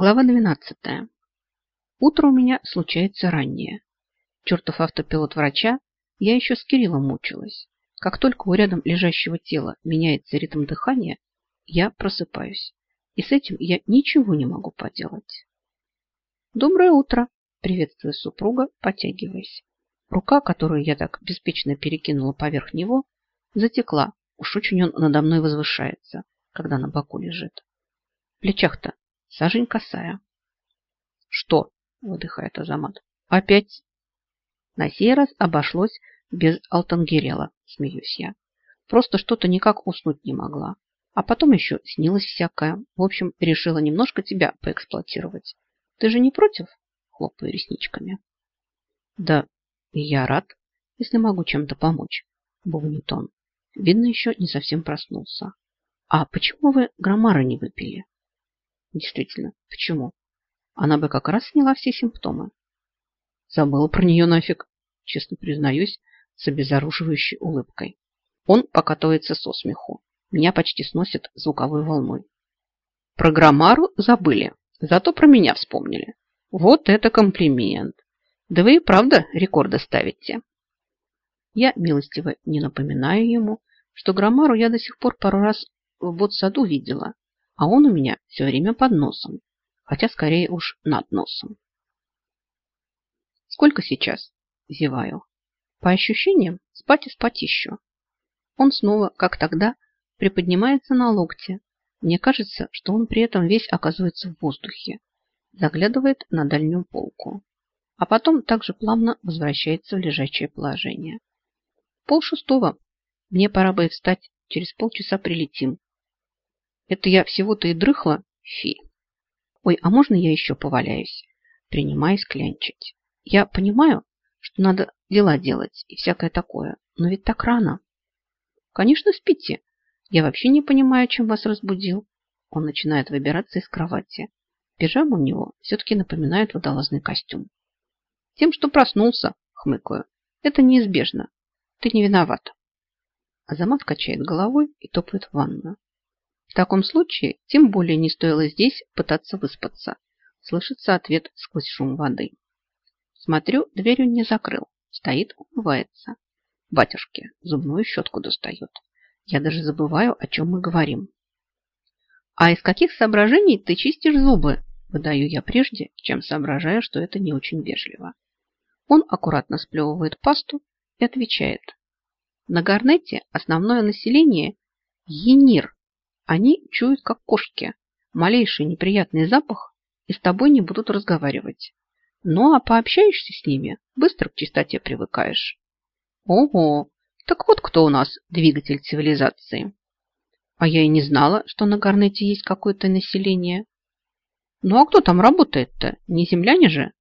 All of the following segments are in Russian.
Глава 12. Утро у меня случается раннее. Чертов автопилот врача, я еще с Кириллом мучилась. Как только у рядом лежащего тела меняется ритм дыхания, я просыпаюсь. И с этим я ничего не могу поделать. Доброе утро, приветствую супруга, потягиваясь. Рука, которую я так беспечно перекинула поверх него, затекла. Уж очень он надо мной возвышается, когда на боку лежит. В плечах-то сажень косая. Что? Выдыхает Азамат. Опять? На сей раз обошлось без Алтангерела, смеюсь я. Просто что-то никак уснуть не могла. А потом еще снилось всякое. В общем, решила немножко тебя поэксплуатировать. Ты же не против? Хлопаю ресничками. Да, я рад, если могу чем-то помочь, бубнит он. Видно, еще не совсем проснулся. А почему вы громара не выпили? Действительно, почему? Она бы как раз сняла все симптомы. Забыла про нее нафиг, честно признаюсь, с обезоруживающей улыбкой. Он покатывается со смеху. Меня почти сносит звуковой волной. Про громару забыли, зато про меня вспомнили. Вот это комплимент. Да вы и правда рекорды ставите. Я милостиво не напоминаю ему, что громару я до сих пор пару раз в ботсаду видела, а он у меня все время под носом, хотя скорее уж над носом. Сколько сейчас? Зеваю. По ощущениям, спать и спать еще. Он снова, как тогда, приподнимается на локте. Мне кажется, что он при этом весь оказывается в воздухе. Заглядывает на дальнюю полку. А потом также плавно возвращается в лежачее положение. Пол шестого. Мне пора бы встать. Через полчаса прилетим. Это я всего-то и дрыхла? Фи. Ой, а можно я еще поваляюсь? Принимаясь клянчить. Я понимаю, что надо дела делать и всякое такое, но ведь так рано. Конечно, спите. Я вообще не понимаю, чем вас разбудил. Он начинает выбираться из кровати. Пижама у него все-таки напоминает водолазный костюм. Тем, что проснулся, хмыкаю. Это неизбежно. Ты не виноват. Азамат качает головой и топает в ванную. В таком случае, тем более не стоило здесь пытаться выспаться. Слышится ответ сквозь шум воды. Смотрю, дверь он не закрыл. Стоит, умывается. Батюшки, зубную щетку достает. Я даже забываю, о чем мы говорим. А из каких соображений ты чистишь зубы? Выдаю я прежде, чем соображаю, что это не очень вежливо. Он аккуратно сплевывает пасту и отвечает. На Гарнете основное население – енир. Они чуют, как кошки. Малейший неприятный запах и с тобой не будут разговаривать. Ну, а пообщаешься с ними, быстро к чистоте привыкаешь. Ого, так вот кто у нас двигатель цивилизации. А я и не знала, что на Гарнете есть какое-то население. Ну, а кто там работает-то? Не земляне же?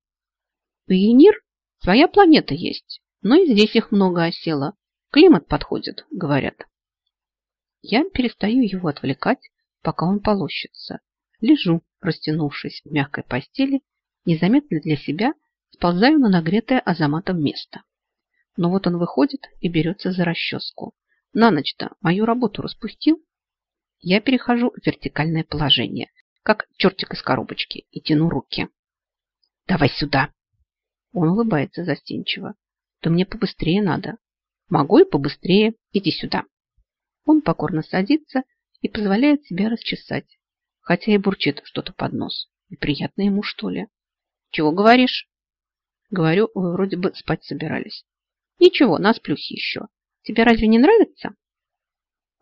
У Енир своя планета есть, но и здесь их много осело. Климат подходит, говорят. Я перестаю его отвлекать, пока он полощется. Лежу, растянувшись в мягкой постели, незаметно для себя сползаю на нагретое азаматом место. Но вот он выходит и берется за расческу. На ночь-то мою работу распустил. Я перехожу в вертикальное положение, как чертик из коробочки, и тяну руки. «Давай сюда!» Он улыбается застенчиво. «Да мне побыстрее надо. Могу и побыстрее. Иди сюда. Он покорно садится и позволяет себя расчесать, хотя и бурчит что-то под нос. Неприятно ему, что ли? Чего говоришь? Говорю, вы вроде бы спать собирались. Ничего, нас плюс еще. Тебе разве не нравится?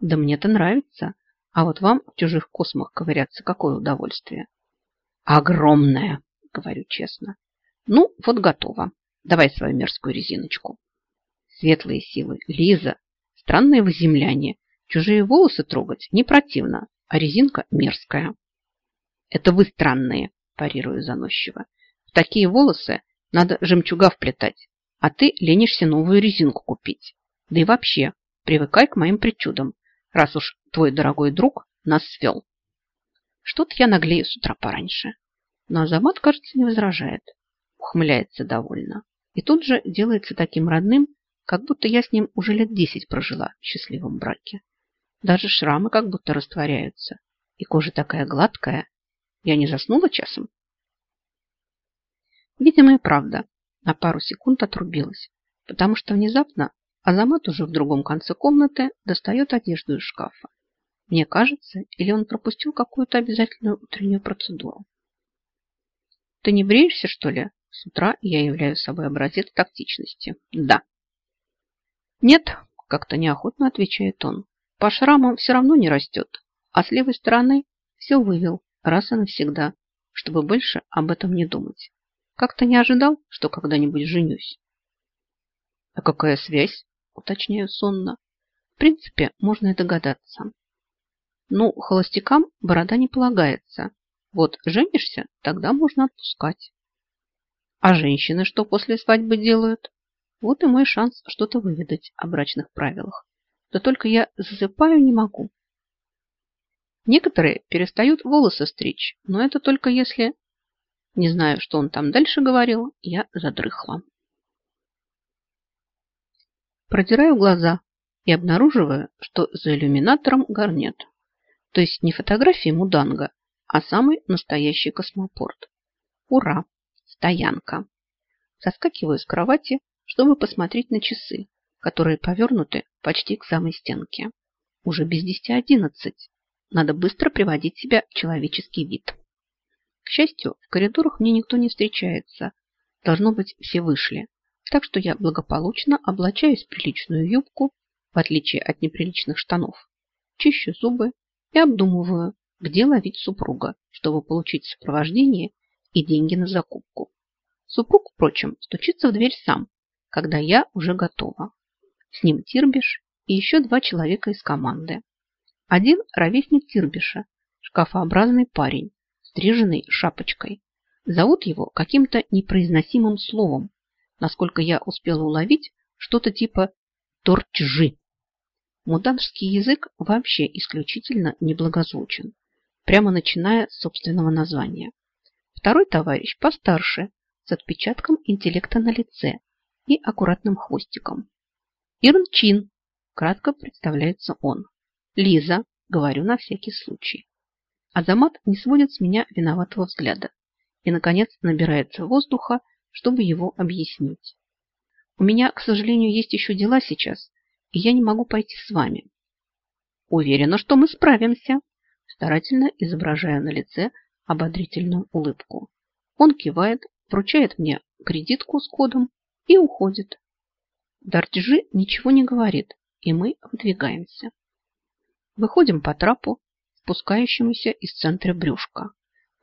Да мне-то нравится. А вот вам в чужих космах ковыряться какое удовольствие? Огромное, говорю честно. Ну, вот готово. Давай свою мерзкую резиночку. Светлые силы. Лиза. Странные вы земляне. Чужие волосы трогать не противно, а резинка мерзкая. Это вы странные, парирую заносчиво. В такие волосы надо жемчуга вплетать, а ты ленишься новую резинку купить. Да и вообще, привыкай к моим причудам, раз уж твой дорогой друг нас свел. Что-то я наглею с утра пораньше. Но Азамат, кажется, не возражает. Ухмыляется довольно. И тут же делается таким родным, как будто я с ним уже лет десять прожила в счастливом браке. Даже шрамы как будто растворяются. И кожа такая гладкая. Я не заснула часом? Видимо, и правда. На пару секунд отрубилась, потому что внезапно Азамат уже в другом конце комнаты достает одежду из шкафа. Мне кажется, или он пропустил какую-то обязательную утреннюю процедуру. Ты не бреешься, что ли? С утра я являю собой образец тактичности. Да. Нет, как-то неохотно отвечает он. По шрамам все равно не растет, а с левой стороны все вывел раз и навсегда, чтобы больше об этом не думать. Как-то не ожидал, что когда-нибудь женюсь. А какая связь? Уточняю сонно. В принципе, можно и догадаться. Ну, холостякам борода не полагается. Вот женишься, тогда можно отпускать. А женщины что после свадьбы делают? Вот и мой шанс что-то выведать о брачных правилах. Да только я засыпаю не могу. Некоторые перестают волосы стричь, но это только если... Не знаю, что он там дальше говорил, я задрыхла. Продираю глаза и обнаруживаю, что за иллюминатором гарнет. То есть не фотографии Муданга, а самый настоящий космопорт. Ура! Стоянка. Соскакиваю с кровати, чтобы посмотреть на часы, которые повернуты почти к самой стенке. Уже без десяти одиннадцать. Надо быстро приводить себя в человеческий вид. К счастью, в коридорах мне никто не встречается. Должно быть, все вышли. Так что я благополучно облачаюсь в приличную юбку, в отличие от неприличных штанов. Чищу зубы и обдумываю, где ловить супруга, чтобы получить сопровождение и деньги на закупку. Супруг, впрочем, стучится в дверь сам, когда я уже готова. С ним Тирбиш и еще два человека из команды. Один ровесник Тирбиша, шкафообразный парень, стриженный шапочкой. Зовут его каким-то непроизносимым словом. Насколько я успела уловить, что-то типа торчжи. Муданский язык вообще исключительно неблагозвучен, прямо начиная с собственного названия. Второй товарищ постарше, с отпечатком интеллекта на лице и аккуратным хвостиком. Ирн Чин, кратко представляется он. Лиза, говорю на всякий случай. Азамат не сводит с меня виноватого взгляда и, наконец, набирается воздуха, чтобы его объяснить. У меня, к сожалению, есть еще дела сейчас, и я не могу пойти с вами. Уверена, что мы справимся, старательно изображая на лице ободрительную улыбку. Он кивает, вручает мне кредитку с кодом и уходит. Дартжи ничего не говорит, и мы выдвигаемся. Выходим по трапу, спускающемуся из центра брюшка.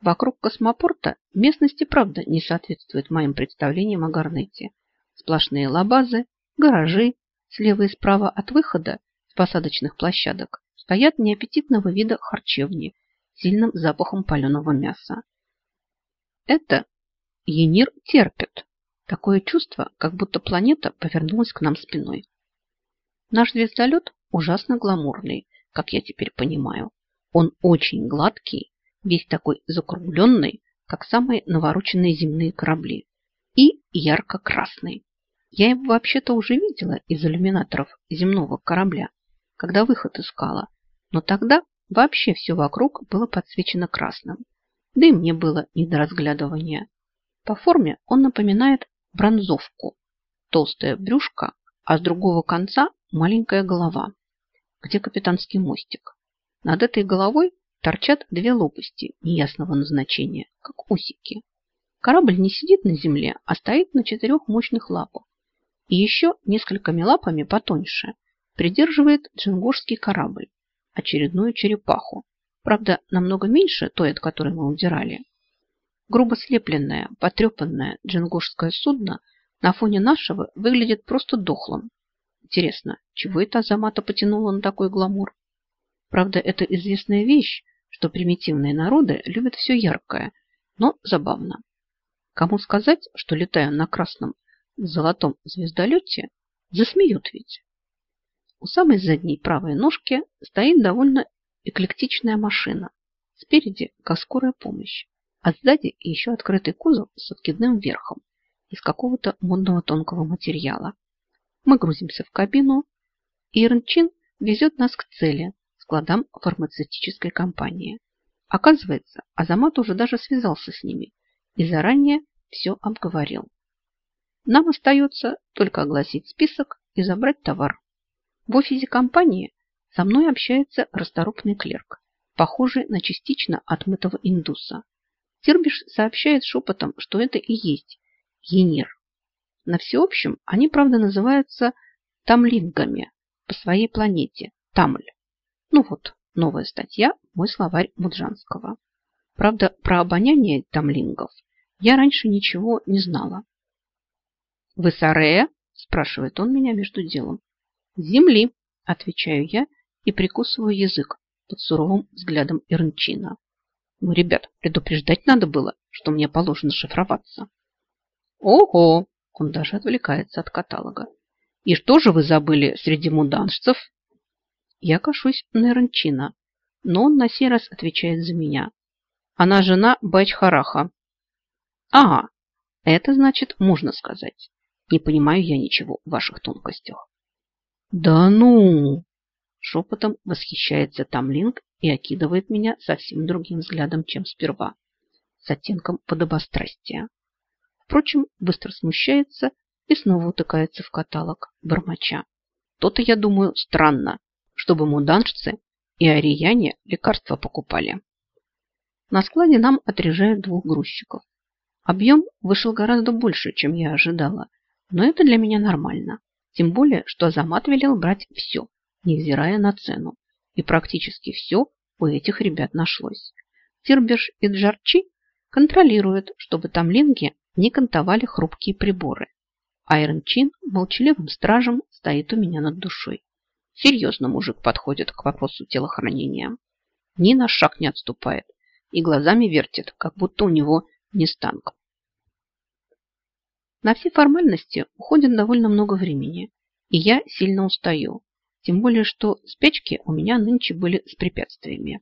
Вокруг космопорта местности, правда, не соответствует моим представлениям о Гарнете. Сплошные лабазы, гаражи, слева и справа от выхода с посадочных площадок стоят неаппетитного вида харчевни с сильным запахом паленого мяса. Это Енир терпит. Такое чувство, как будто планета повернулась к нам спиной. Наш звездолет ужасно гламурный, как я теперь понимаю. Он очень гладкий, весь такой закругленный, как самые навороченные земные корабли, и ярко-красный. Я его вообще-то уже видела из иллюминаторов земного корабля, когда выход искала, но тогда вообще все вокруг было подсвечено красным. Да и мне было не до разглядывания. По форме он напоминает бронзовку. Толстая брюшко, а с другого конца маленькая голова. Где капитанский мостик? Над этой головой торчат две лопасти неясного назначения, как усики. Корабль не сидит на земле, а стоит на четырех мощных лапах. И еще несколькими лапами потоньше придерживает джингурский корабль, очередную черепаху. Правда, намного меньше той, от которой мы удирали. Грубо слепленное, потрепанное джингушское судно на фоне нашего выглядит просто дохлым. Интересно, чего это Азамата потянуло на такой гламур? Правда, это известная вещь, что примитивные народы любят все яркое, но забавно. Кому сказать, что летая на красном золотом звездолете, засмеют ведь. У самой задней правой ножки стоит довольно эклектичная машина. Спереди, как скорая помощь а сзади еще открытый кузов с откидным верхом из какого-то модного тонкого материала. Мы грузимся в кабину, и Ирнчин везет нас к цели, складам фармацевтической компании. Оказывается, Азамат уже даже связался с ними и заранее все обговорил. Нам остается только огласить список и забрать товар. В офисе компании со мной общается расторопный клерк, похожий на частично отмытого индуса. Тирбиш сообщает шепотом, что это и есть Енир. На всеобщем они, правда, называются тамлингами по своей планете, Тамль. Ну вот, новая статья «Мой словарь Муджанского». Правда, про обоняние тамлингов я раньше ничего не знала. «Вы Сарея?» – спрашивает он меня между делом. «Земли», – отвечаю я и прикусываю язык под суровым взглядом Ирнчина. Ну, ребят, предупреждать надо было, что мне положено шифроваться. Ого! Он даже отвлекается от каталога. И что же вы забыли среди муданшцев? Я кашусь на Ирнчина, но он на сей раз отвечает за меня. Она жена Бачхараха. Ага, это значит, можно сказать. Не понимаю я ничего в ваших тонкостях. Да ну! Шепотом восхищается Тамлинг и окидывает меня совсем другим взглядом, чем сперва, с оттенком подобострастия. Впрочем, быстро смущается и снова утыкается в каталог, бормоча. То-то, я думаю, странно, чтобы муданшцы и арияне лекарства покупали. На складе нам отрежают двух грузчиков. Объем вышел гораздо больше, чем я ожидала, но это для меня нормально. Тем более, что Азамат велел брать все, невзирая на цену. И практически все у этих ребят нашлось. Тирбиш и Джарчи контролируют, чтобы там линги не кантовали хрупкие приборы. Айрон Чин молчаливым стражем стоит у меня над душой. Серьезно мужик подходит к вопросу телохранения. Ни на шаг не отступает и глазами вертит, как будто у него не станк. На все формальности уходит довольно много времени, и я сильно устаю. Тем более, что спячки у меня нынче были с препятствиями.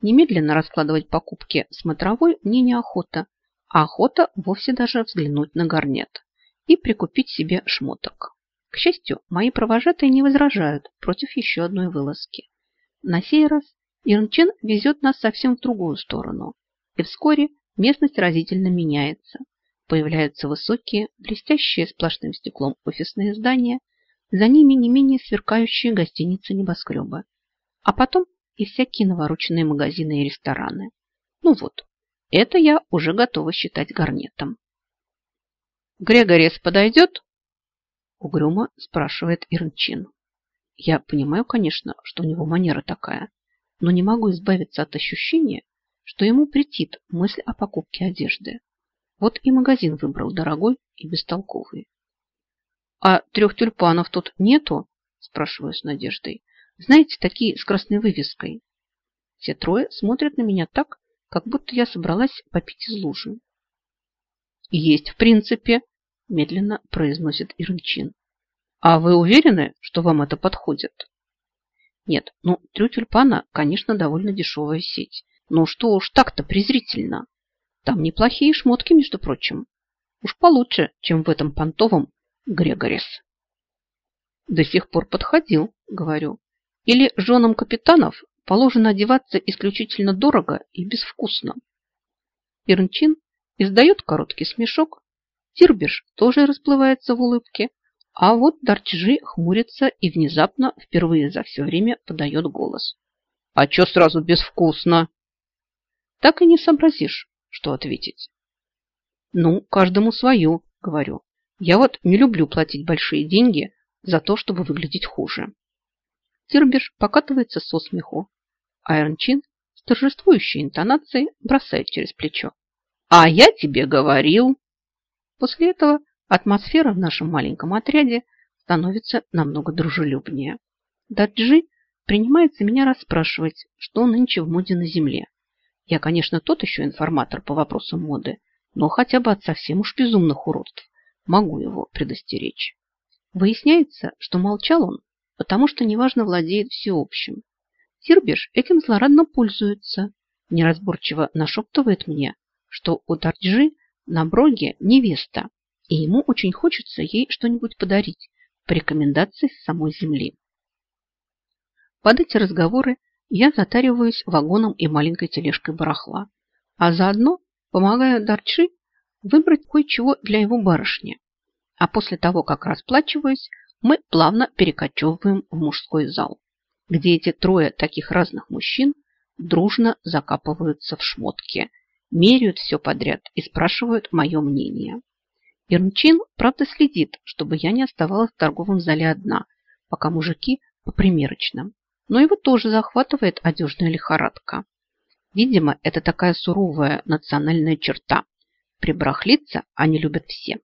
Немедленно раскладывать покупки смотровой мне неохота, а охота вовсе даже взглянуть на гарнет и прикупить себе шмоток. К счастью, мои провожатые не возражают против еще одной вылазки. На сей раз Ирнчен везет нас совсем в другую сторону, и вскоре местность разительно меняется. Появляются высокие, блестящие сплошным стеклом офисные здания, за ними не менее сверкающие гостиницы небоскреба. А потом и всякие навороченные магазины и рестораны. Ну вот, это я уже готова считать гарнетом. «Грегорис подойдет?» Угрюмо спрашивает Ирнчин. Я понимаю, конечно, что у него манера такая, но не могу избавиться от ощущения, что ему претит мысль о покупке одежды. Вот и магазин выбрал дорогой и бестолковый. «А трех тюльпанов тут нету?» – спрашиваю с надеждой. «Знаете, такие с красной вывеской». Все трое смотрят на меня так, как будто я собралась попить из лужи. «Есть, в принципе», – медленно произносит Ирнчин. «А вы уверены, что вам это подходит?» «Нет, ну, трю тюльпана, конечно, довольно дешевая сеть. Но что уж так-то презрительно. Там неплохие шмотки, между прочим. Уж получше, чем в этом понтовом Грегорис. До сих пор подходил, говорю. Или женам капитанов положено одеваться исключительно дорого и безвкусно. Ирнчин издает короткий смешок. Тирбиш тоже расплывается в улыбке. А вот Дарчжи хмурится и внезапно, впервые за все время, подает голос. «А что сразу безвкусно?» Так и не сообразишь, что ответить. «Ну, каждому свое», — говорю. Я вот не люблю платить большие деньги за то, чтобы выглядеть хуже. Тирбиш покатывается со смеху. Айрончин с торжествующей интонацией бросает через плечо. «А я тебе говорил!» После этого атмосфера в нашем маленьком отряде становится намного дружелюбнее. Даджи принимается меня расспрашивать, что нынче в моде на земле. Я, конечно, тот еще информатор по вопросам моды, но хотя бы от совсем уж безумных уродств могу его предостеречь. Выясняется, что молчал он, потому что неважно владеет всеобщим. Тирбиш этим злорадно пользуется, неразборчиво нашептывает мне, что у Дарджи на броге невеста, и ему очень хочется ей что-нибудь подарить по рекомендации с самой земли. Под эти разговоры я затариваюсь вагоном и маленькой тележкой барахла, а заодно помогаю Дарчи выбрать кое-чего для его барышни. А после того, как расплачиваюсь, мы плавно перекочевываем в мужской зал, где эти трое таких разных мужчин дружно закапываются в шмотки, меряют все подряд и спрашивают мое мнение. Ирмчин, правда, следит, чтобы я не оставалась в торговом зале одна, пока мужики по примерочным. Но его тоже захватывает одежная лихорадка. Видимо, это такая суровая национальная черта. Прибрахлиться они любят все.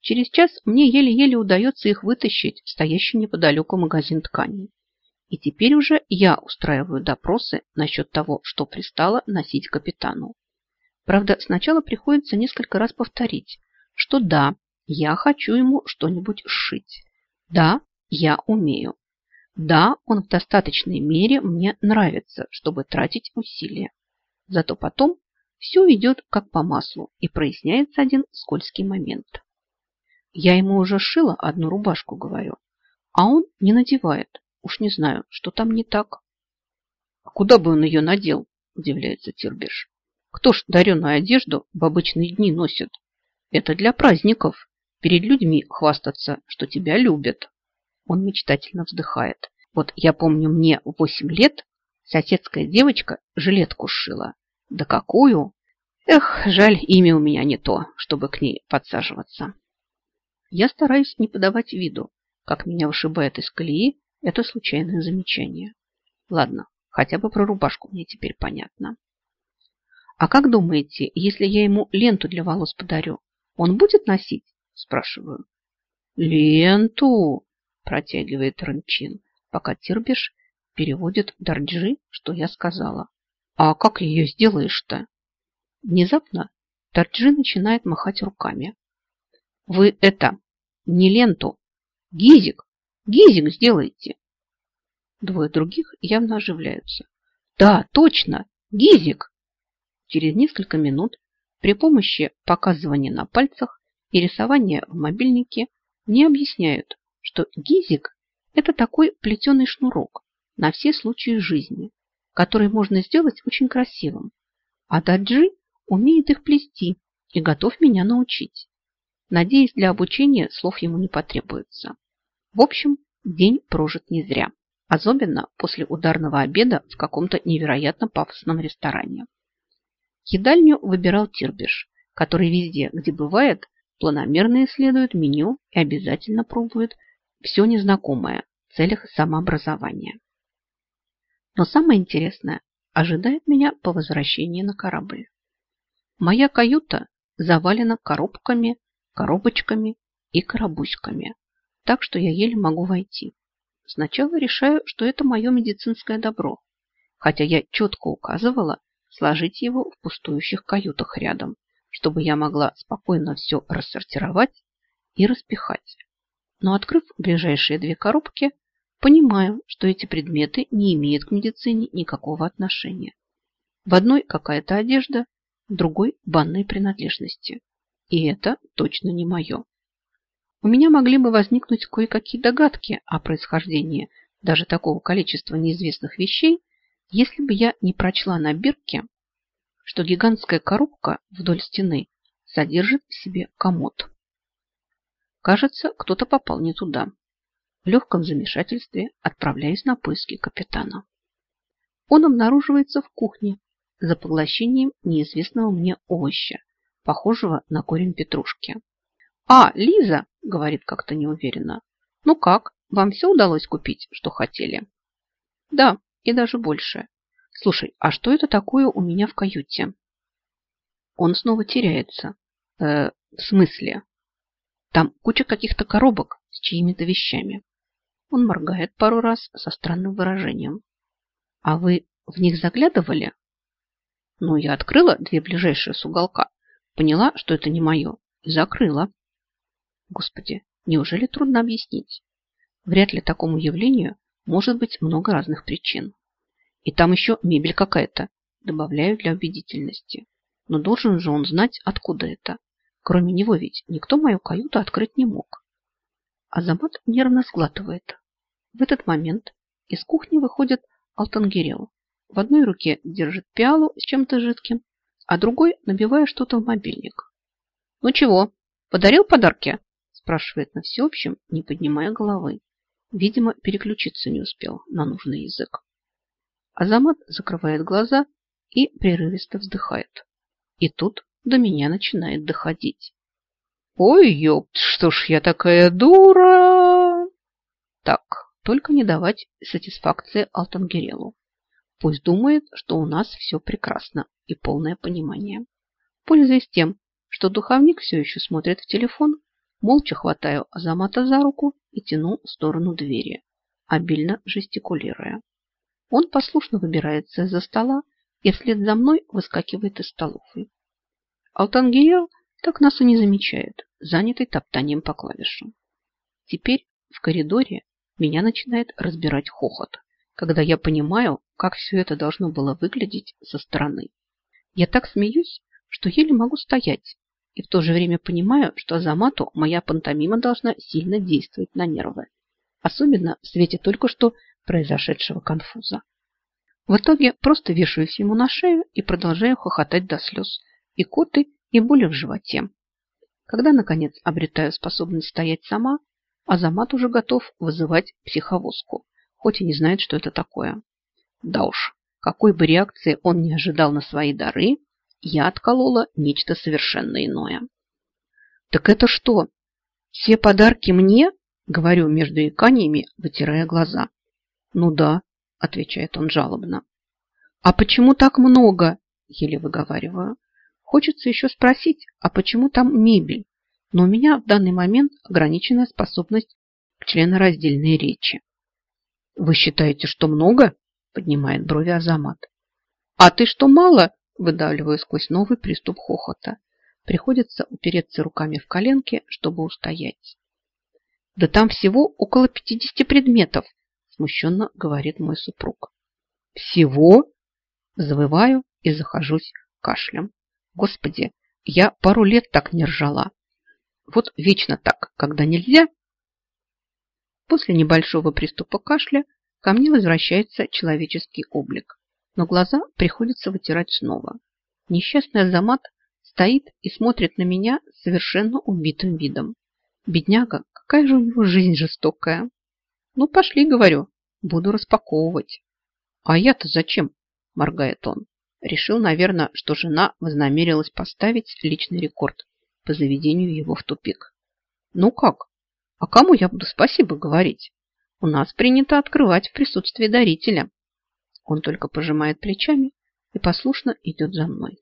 Через час мне еле-еле удается их вытащить в стоящий неподалеку магазин тканей. И теперь уже я устраиваю допросы насчет того, что пристало носить капитану. Правда, сначала приходится несколько раз повторить, что да, я хочу ему что-нибудь сшить. Да, я умею. Да, он в достаточной мере мне нравится, чтобы тратить усилия. Зато потом все идет как по маслу и проясняется один скользкий момент. Я ему уже шила одну рубашку, говорю, а он не надевает. Уж не знаю, что там не так. А куда бы он ее надел, удивляется Тирбиш. Кто ж дареную одежду в обычные дни носит? Это для праздников. Перед людьми хвастаться, что тебя любят. Он мечтательно вздыхает. Вот я помню, мне восемь лет соседская девочка жилетку сшила. Да какую? Эх, жаль, имя у меня не то, чтобы к ней подсаживаться. Я стараюсь не подавать виду, как меня вышибает из колеи это случайное замечание. Ладно, хотя бы про рубашку мне теперь понятно. А как думаете, если я ему ленту для волос подарю, он будет носить? Спрашиваю. Ленту, протягивает Ранчин, пока Тирбиш переводит Дарджи, что я сказала. А как ее сделаешь-то? Внезапно Дарджи начинает махать руками. Вы это, не ленту, гизик, гизик сделайте. Двое других явно оживляются. Да, точно, гизик. Через несколько минут при помощи показывания на пальцах и рисования в мобильнике мне объясняют, что гизик – это такой плетеный шнурок на все случаи жизни, который можно сделать очень красивым. А Даджи умеет их плести и готов меня научить. Надеюсь, для обучения слов ему не потребуется. В общем, день прожит не зря. Особенно после ударного обеда в каком-то невероятно пафосном ресторане. Едальню выбирал Тирбиш, который везде, где бывает, планомерно исследует меню и обязательно пробует все незнакомое в целях самообразования. Но самое интересное ожидает меня по возвращении на корабль. Моя каюта завалена коробками коробочками и коробуськами, так что я еле могу войти. Сначала решаю, что это мое медицинское добро, хотя я четко указывала сложить его в пустующих каютах рядом, чтобы я могла спокойно все рассортировать и распихать. Но открыв ближайшие две коробки, понимаю, что эти предметы не имеют к медицине никакого отношения. В одной какая-то одежда, в другой банные принадлежности. И это точно не мое. У меня могли бы возникнуть кое-какие догадки о происхождении даже такого количества неизвестных вещей, если бы я не прочла на бирке, что гигантская коробка вдоль стены содержит в себе комод. Кажется, кто-то попал не туда. В легком замешательстве отправляюсь на поиски капитана. Он обнаруживается в кухне за поглощением неизвестного мне овоща, похожего на корень петрушки. «А, Лиза!» – говорит как-то неуверенно. «Ну как, вам все удалось купить, что хотели?» «Да, и даже больше. Слушай, а что это такое у меня в каюте?» Он снова теряется. Э, в смысле? Там куча каких-то коробок с чьими-то вещами. Он моргает пару раз со странным выражением. А вы в них заглядывали? Ну, я открыла две ближайшие с уголка Поняла, что это не мое, и закрыла. Господи, неужели трудно объяснить? Вряд ли такому явлению может быть много разных причин. И там еще мебель какая-то, добавляю для убедительности. Но должен же он знать, откуда это. Кроме него ведь никто мою каюту открыть не мог. Азамат нервно сглатывает. В этот момент из кухни выходит Алтангирел. В одной руке держит пиалу с чем-то жидким, а другой набивая что-то в мобильник. «Ну чего, подарил подарки?» спрашивает на всеобщем, не поднимая головы. Видимо, переключиться не успел на нужный язык. Азамат закрывает глаза и прерывисто вздыхает. И тут до меня начинает доходить. Ой, ёпт, что ж я такая дура? Так, только не давать сатисфакции Алтангерелу. Пусть думает, что у нас все прекрасно и полное понимание. Пользуясь тем, что духовник все еще смотрит в телефон, молча хватаю Азамата за руку и тяну в сторону двери, обильно жестикулируя. Он послушно выбирается из-за стола и вслед за мной выскакивает из столовой. Алтангиел так нас и не замечает, занятый топтанием по клавишам. Теперь в коридоре меня начинает разбирать хохот, когда я понимаю, как все это должно было выглядеть со стороны. Я так смеюсь, что еле могу стоять, и в то же время понимаю, что Азамату моя пантомима должна сильно действовать на нервы, особенно в свете только что произошедшего конфуза. В итоге просто вешаюсь ему на шею и продолжаю хохотать до слез, и коты, и боли в животе. Когда, наконец, обретаю способность стоять сама, Азамат уже готов вызывать психовозку, хоть и не знает, что это такое. Да уж, какой бы реакции он не ожидал на свои дары, я отколола нечто совершенно иное. «Так это что, все подарки мне?» Говорю между иканиями, вытирая глаза. «Ну да», — отвечает он жалобно. «А почему так много?» — еле выговариваю. Хочется еще спросить, а почему там мебель? Но у меня в данный момент ограниченная способность к членораздельной речи. «Вы считаете, что много?» — поднимает брови Азамат. «А ты что, мало?» — выдавливаю сквозь новый приступ хохота. Приходится упереться руками в коленки, чтобы устоять. Да там всего около 50 предметов, смущенно говорит мой супруг. Всего? Завываю и захожусь кашлем. Господи, я пару лет так не ржала. Вот вечно так, когда нельзя. После небольшого приступа кашля ко мне возвращается человеческий облик, но глаза приходится вытирать снова. Несчастный Азамат стоит и смотрит на меня совершенно убитым видом. Бедняга, какая же у него жизнь жестокая. Ну, пошли, говорю, буду распаковывать. А я-то зачем? Моргает он. Решил, наверное, что жена вознамерилась поставить личный рекорд по заведению его в тупик. Ну как? А кому я буду спасибо говорить? У нас принято открывать в присутствии дарителя. Он только пожимает плечами и послушно идет за мной.